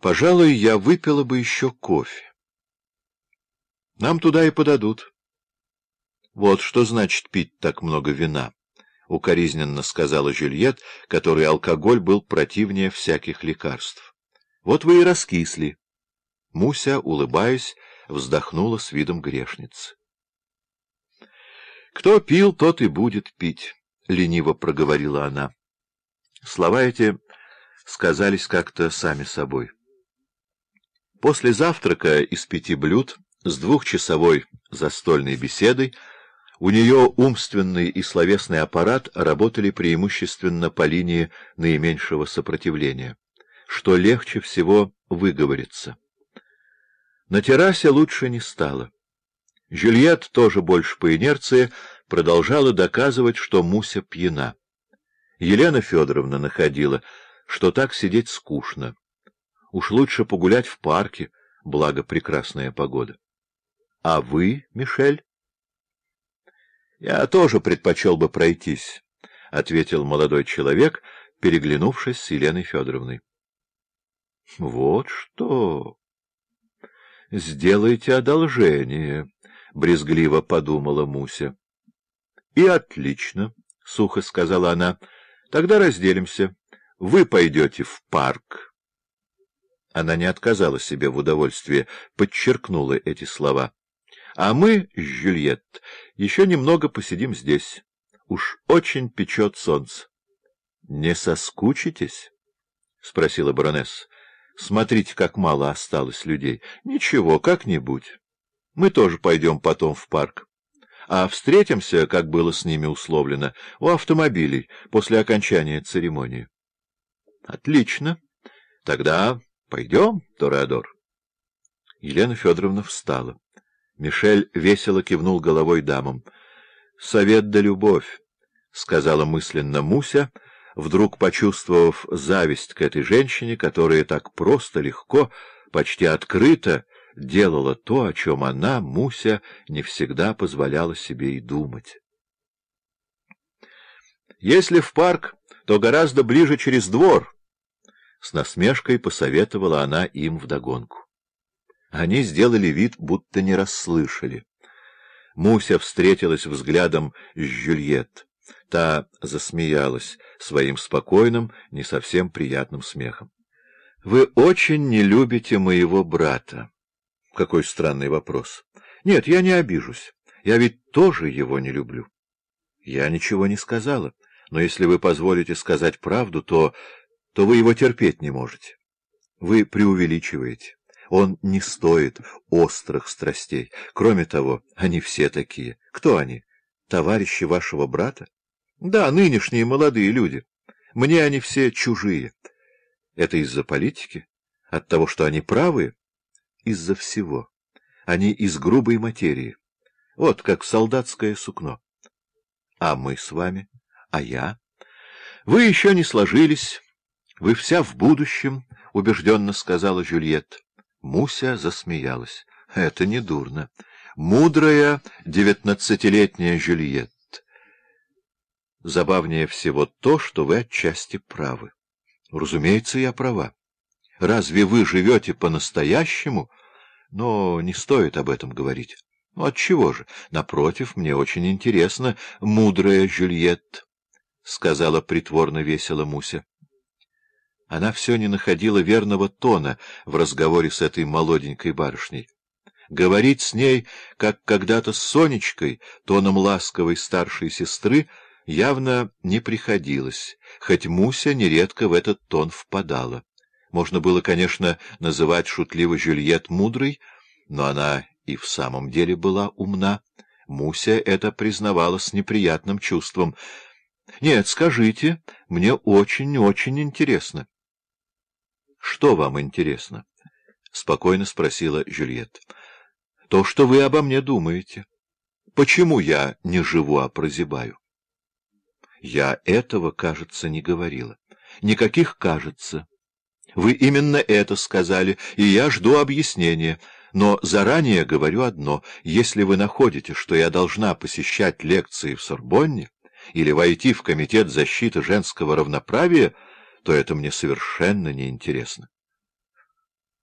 Пожалуй, я выпила бы еще кофе. Нам туда и подадут. Вот что значит пить так много вина, — укоризненно сказала Жюльет, которой алкоголь был противнее всяких лекарств. Вот вы и раскисли. Муся, улыбаясь, вздохнула с видом грешницы. «Кто пил, тот и будет пить», — лениво проговорила она. Слова эти сказались как-то сами собой. После завтрака из пяти блюд с двухчасовой застольной беседой у нее умственный и словесный аппарат работали преимущественно по линии наименьшего сопротивления, что легче всего выговориться. На террасе лучше не стало. Жюльет, тоже больше по инерции, продолжала доказывать, что Муся пьяна. Елена Федоровна находила, что так сидеть скучно. Уж лучше погулять в парке, благо прекрасная погода. — А вы, Мишель? — Я тоже предпочел бы пройтись, — ответил молодой человек, переглянувшись с Еленой Федоровной. — Вот что! Сделайте одолжение, — брезгливо подумала Муся. — И отлично, — сухо сказала она, — тогда разделимся. Вы пойдете в парк. Она не отказала себе в удовольствии, подчеркнула эти слова. А мы Жюльет еще немного посидим здесь. Уж очень печет солнце. — Не соскучитесь? — спросила баронесса. — Смотрите, как мало осталось людей. — Ничего, как-нибудь. Мы тоже пойдем потом в парк. А встретимся, как было с ними условлено, у автомобилей после окончания церемонии. — Отлично. Тогда Пойдем, Тореадор. Елена Федоровна встала. Мишель весело кивнул головой дамам. — Совет да любовь, — сказала мысленно Муся, вдруг почувствовав зависть к этой женщине, которая так просто, легко, почти открыто делала то, о чем она, Муся, не всегда позволяла себе и думать. Если в парк, то гораздо ближе через двор, с насмешкой посоветовала она им вдогонку. Они сделали вид, будто не расслышали. Муся встретилась взглядом с Жюльет. Та засмеялась своим спокойным, не совсем приятным смехом. — Вы очень не любите моего брата. Какой странный вопрос. Нет, я не обижусь. Я ведь тоже его не люблю. Я ничего не сказала, но если вы позволите сказать правду, то то вы его терпеть не можете. Вы преувеличиваете. Он не стоит острых страстей. Кроме того, они все такие. Кто они? Товарищи вашего брата? Да, нынешние молодые люди. Мне они все чужие. Это из-за политики? От того, что они правые? Из-за всего. Они из грубой материи. Вот как солдатское сукно. А мы с вами? А я? Вы еще не сложились... — Вы вся в будущем, — убежденно сказала Жюльет. Муся засмеялась. — Это не дурно. Мудрая девятнадцатилетняя Жюльет. Забавнее всего то, что вы отчасти правы. Разумеется, я права. Разве вы живете по-настоящему? Но не стоит об этом говорить. Ну, отчего же? Напротив, мне очень интересно, мудрая Жюльет, — сказала притворно весело Муся. Она все не находила верного тона в разговоре с этой молоденькой барышней. Говорить с ней, как когда-то с Сонечкой, тоном ласковой старшей сестры, явно не приходилось, хоть Муся нередко в этот тон впадала. Можно было, конечно, называть шутливо Жюльет мудрой, но она и в самом деле была умна. Муся это признавала с неприятным чувством. — Нет, скажите, мне очень-очень интересно. — Что вам интересно? — спокойно спросила Жюльет. — То, что вы обо мне думаете. Почему я не живу, а прозябаю? Я этого, кажется, не говорила. Никаких «кажется». Вы именно это сказали, и я жду объяснения. Но заранее говорю одно. Если вы находите, что я должна посещать лекции в Сорбонне или войти в Комитет защиты женского равноправия, то это мне совершенно неинтересно.